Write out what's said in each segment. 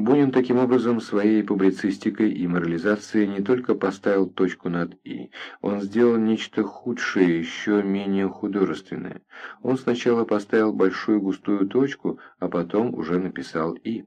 Бунин таким образом своей публицистикой и морализацией не только поставил точку над «и», он сделал нечто худшее, еще менее художественное. Он сначала поставил большую густую точку, а потом уже написал «и».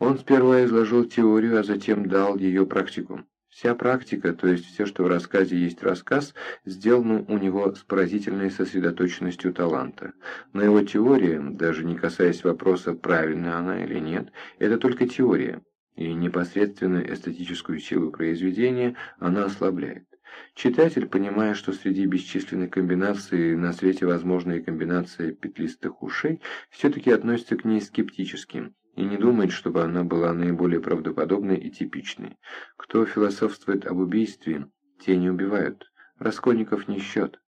Он сперва изложил теорию, а затем дал ее практику. Вся практика, то есть все, что в рассказе есть рассказ, сделана у него с поразительной сосредоточенностью таланта. Но его теория, даже не касаясь вопроса, правильна она или нет, это только теория, и непосредственно эстетическую силу произведения она ослабляет. Читатель, понимая, что среди бесчисленных комбинаций на свете возможна и комбинация петлистых ушей, все-таки относится к ней скептически и не думает, чтобы она была наиболее правдоподобной и типичной. Кто философствует об убийстве, те не убивают, раскольников не счет.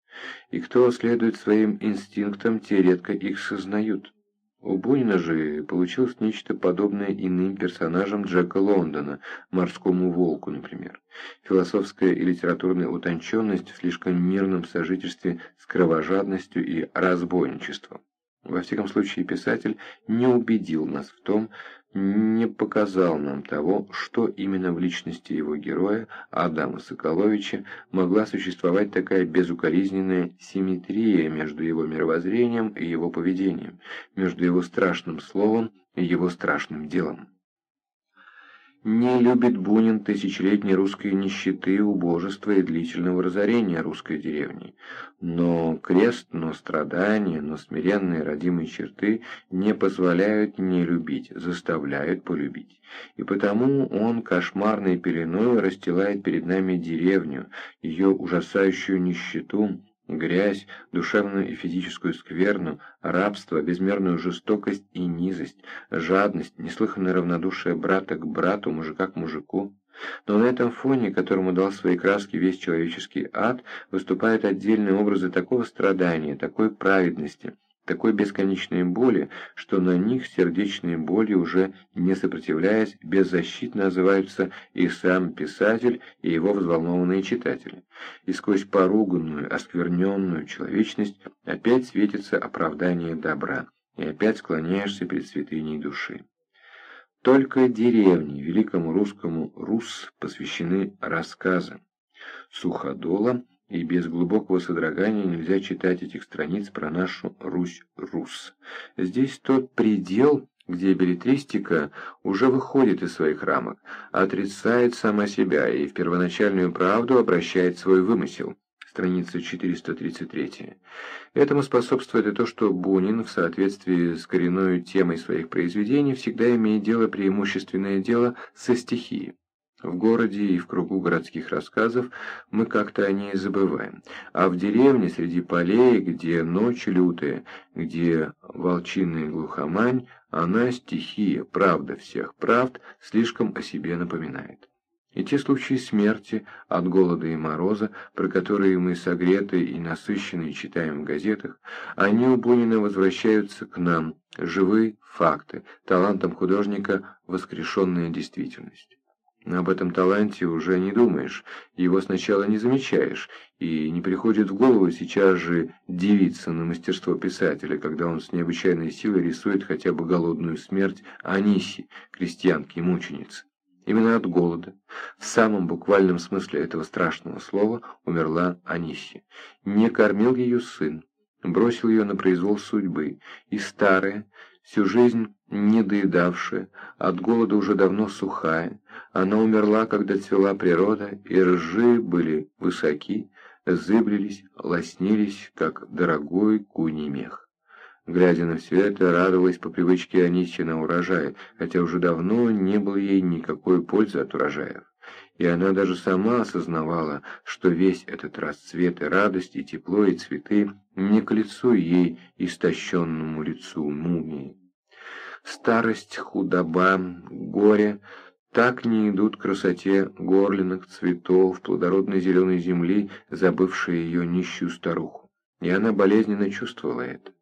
И кто следует своим инстинктам, те редко их сознают. У Бунина же получилось нечто подобное иным персонажам Джека Лондона, морскому волку, например. Философская и литературная утонченность в слишком мирном сожительстве с кровожадностью и разбойничеством. Во всяком случае, писатель не убедил нас в том, не показал нам того, что именно в личности его героя, Адама Соколовича, могла существовать такая безукоризненная симметрия между его мировоззрением и его поведением, между его страшным словом и его страшным делом. Не любит Бунин тысячелетней русской нищеты, убожества и длительного разорения русской деревни. Но крест, но страдания, но смиренные родимые черты не позволяют не любить, заставляют полюбить. И потому он кошмарной пеленой расстилает перед нами деревню, ее ужасающую нищету, Грязь, душевную и физическую скверну, рабство, безмерную жестокость и низость, жадность, неслыханное равнодушие брата к брату, мужика к мужику. Но на этом фоне, которому дал свои краски весь человеческий ад, выступают отдельные образы такого страдания, такой праведности, такой бесконечной боли, что на них сердечные боли, уже не сопротивляясь, беззащитно озываются и сам писатель, и его взволнованные читатели. И сквозь поруганную, оскверненную человечность опять светится оправдание добра, и опять склоняешься перед святыней души. Только деревни великому русскому «Рус» посвящены рассказам. Суходола – и без глубокого содрогания нельзя читать этих страниц про нашу Русь-Рус. Здесь тот предел, где билетристика уже выходит из своих рамок, отрицает сама себя и в первоначальную правду обращает свой вымысел. Страница 433. Этому способствует и то, что Бунин в соответствии с коренной темой своих произведений всегда имеет дело преимущественное дело со стихией. В городе и в кругу городских рассказов мы как-то о ней забываем. А в деревне, среди полей, где ночь лютая, где волчиная глухомань, она стихия, правда всех правд, слишком о себе напоминает. И те случаи смерти от голода и мороза, про которые мы согреты и насыщенные читаем в газетах, они у Бунина возвращаются к нам, живые факты, талантом художника воскрешенная действительность. Об этом таланте уже не думаешь, его сначала не замечаешь, и не приходит в голову сейчас же дивиться на мастерство писателя, когда он с необычайной силой рисует хотя бы голодную смерть Аниси, крестьянки и мученицы. Именно от голода, в самом буквальном смысле этого страшного слова, умерла Аниси. Не кормил ее сын, бросил ее на произвол судьбы, и старая, всю жизнь недоедавшая, от голода уже давно сухая, она умерла, когда цвела природа, и ржи были высоки, зыблились, лоснились, как дорогой куний мех. Глядя на все это, радовалась по привычке Анисия на урожай, хотя уже давно не было ей никакой пользы от урожаев. И она даже сама осознавала, что весь этот расцвет и радость, и тепло, и цветы не к лицу ей, истощенному лицу мумии. Старость, худоба, горе так не идут к красоте горлиных цветов, плодородной зеленой земли, забывшей ее нищую старуху. И она болезненно чувствовала это.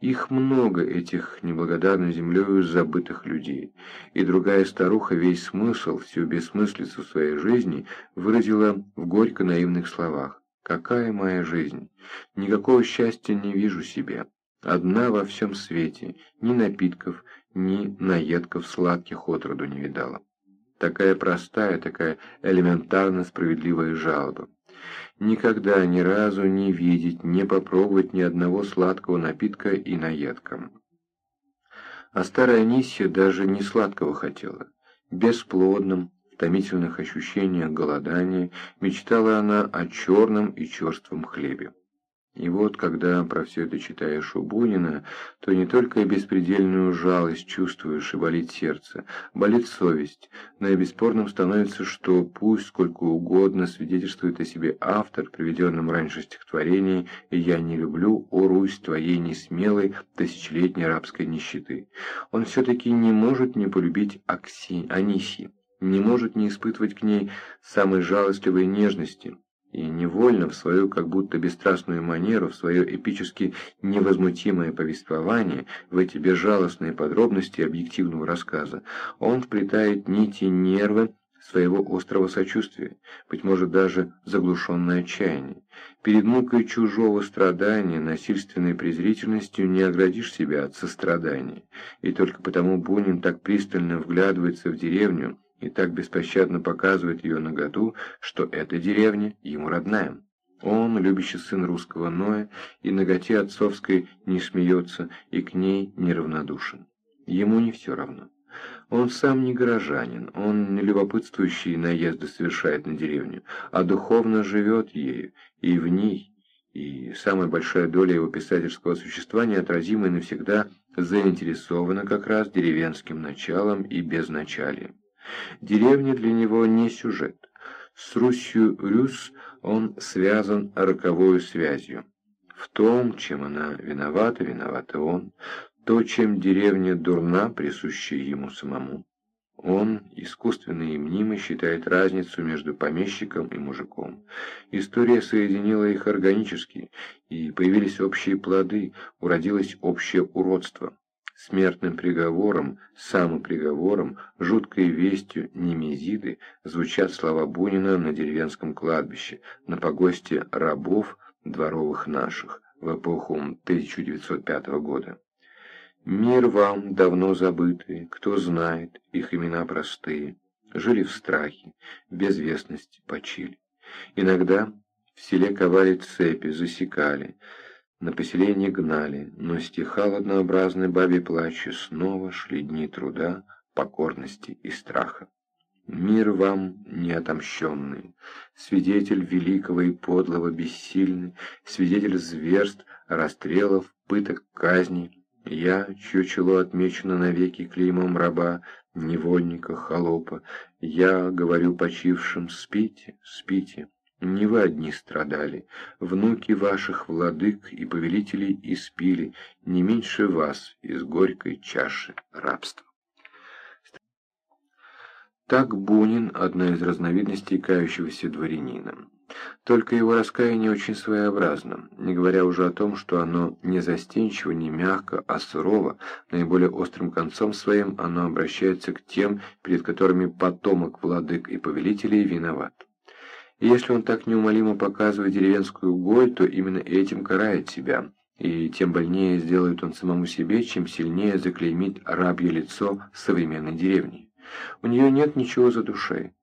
Их много, этих неблагодарной землею забытых людей. И другая старуха весь смысл, всю бессмыслицу своей жизни выразила в горько-наивных словах. «Какая моя жизнь? Никакого счастья не вижу себе. Одна во всем свете, ни напитков, ни наедков сладких отроду не видала. Такая простая, такая элементарно справедливая жалоба. Никогда ни разу не видеть, не попробовать ни одного сладкого напитка и наедком. А старая Анисия даже не сладкого хотела. Бесплодным, в томительных ощущениях голодания мечтала она о черном и черством хлебе. И вот, когда про все это читаешь у Бунина, то не только беспредельную жалость чувствуешь и болит сердце, болит совесть, но и бесспорным становится, что пусть сколько угодно свидетельствует о себе автор, приведенном раньше стихотворении «Я не люблю, о Русь, твоей несмелой тысячелетней рабской нищеты». Он все-таки не может не полюбить Акси, Аниси, не может не испытывать к ней самой жалостливой нежности, и невольно в свою как будто бесстрастную манеру, в свое эпически невозмутимое повествование, в эти безжалостные подробности объективного рассказа, он вплетает нити нервы своего острого сочувствия, быть может даже заглушенное отчаяние. Перед мукой чужого страдания, насильственной презрительностью не оградишь себя от сострадания, и только потому Бунин так пристально вглядывается в деревню, и так беспощадно показывает ее наготу, что эта деревня ему родная. Он, любящий сын русского Ноя, и наготе отцовской не смеется, и к ней неравнодушен. Ему не все равно. Он сам не горожанин, он не любопытствующий наезды совершает на деревню, а духовно живет ею, и в ней, и самая большая доля его писательского существования отразима и навсегда заинтересована как раз деревенским началом и безначалием. Деревня для него не сюжет. С Русью Рюс он связан роковой связью. В том, чем она виновата, виноват и он. То, чем деревня дурна, присущая ему самому. Он, искусственно и мнимо, считает разницу между помещиком и мужиком. История соединила их органически, и появились общие плоды, уродилось общее уродство смертным приговором, самоприговором, жуткой вестью Немезиды звучат слова Бунина на деревенском кладбище, на погосте рабов дворовых наших в эпоху 1905 года. Мир вам давно забытый, кто знает, их имена простые, жили в страхе, безвестности почили. Иногда в селе ковали цепи, засекали, на поселение гнали, но стихал однообразный бабий плач, и снова шли дни труда, покорности и страха. Мир вам неотомщенный, свидетель великого и подлого бессильный, свидетель зверств, расстрелов, пыток, казней. Я, чье чело отмечено навеки клеймом раба, невольника, холопа, я говорю почившим, спите, спите. Не вы одни страдали, внуки ваших владык и повелителей испили не меньше вас из горькой чаши рабства. Так Бунин – одна из разновидностей кающегося дворянина. Только его раскаяние очень своеобразно, не говоря уже о том, что оно не застенчиво, не мягко, а сурово, наиболее острым концом своим оно обращается к тем, перед которыми потомок владык и повелителей виноват. И если он так неумолимо показывает деревенскую голь, то именно этим карает себя, и тем больнее сделает он самому себе, чем сильнее заклеймит рабье лицо современной деревни. У нее нет ничего за душой.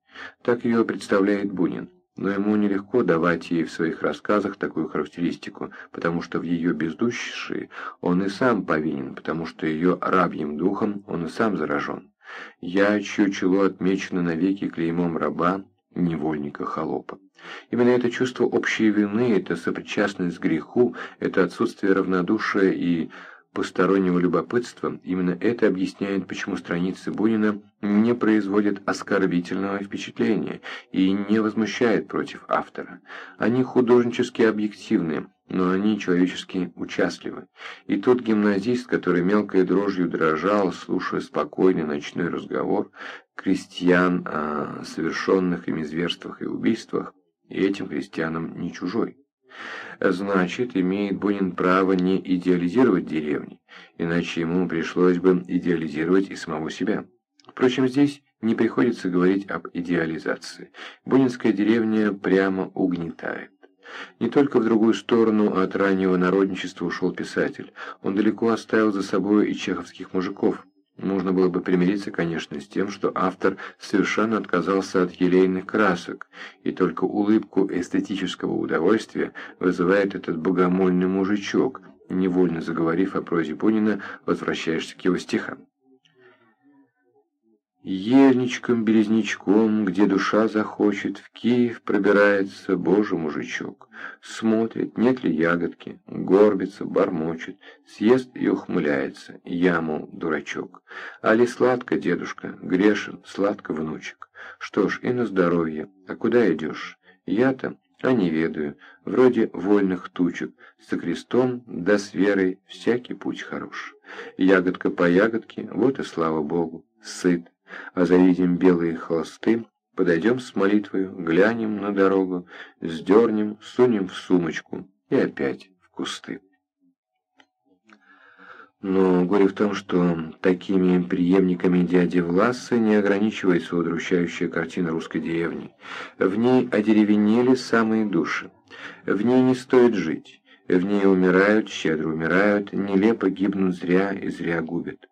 Так ее представляет Бунин. Но ему нелегко давать ей в своих рассказах такую характеристику, потому что в ее бездушии он и сам повинен, потому что ее рабьим духом он и сам заражен. «Я, чье чело отмечено навеки клеймом раба, невольника-холопа. Именно это чувство общей вины, это сопричастность к греху, это отсутствие равнодушия и постороннего любопытства, именно это объясняет, почему страницы Бунина не производят оскорбительного впечатления и не возмущают против автора. Они художнически объективны, но они человечески участливы. И тот гимназист, который мелкой дрожью дрожал, слушая спокойный ночной разговор крестьян о совершенных ими зверствах и убийствах, и этим крестьянам не чужой. Значит, имеет Бунин право не идеализировать деревни, иначе ему пришлось бы идеализировать и самого себя. Впрочем, здесь не приходится говорить об идеализации. Бунинская деревня прямо угнетает. Не только в другую сторону от раннего народничества ушел писатель, он далеко оставил за собой и чеховских мужиков. Можно было бы примириться, конечно, с тем, что автор совершенно отказался от елейных красок, и только улыбку эстетического удовольствия вызывает этот богомольный мужичок, невольно заговорив о прозе Бунина, возвращаешься к его стихам. Ельничком-березничком, где душа захочет, в Киев пробирается божий мужичок. Смотрит, нет ли ягодки, горбится, бормочет, съест и ухмыляется, яму дурачок. Али сладко, дедушка, грешен, сладко, внучек. Что ж, и на здоровье. А куда идешь? Я-то, а не ведаю, вроде вольных тучек, со крестом да с верой всякий путь хорош. Ягодка по ягодке, вот и слава Богу, сыт а завидим белые холсты, подойдем с молитвою, глянем на дорогу, сдернем, сунем в сумочку и опять в кусты. Но горе в том, что такими преемниками дяди Власа не ограничивается удручающая картина русской деревни. В ней одеревенели самые души. В ней не стоит жить. В ней умирают, щедро умирают, нелепо гибнут зря и зря губят.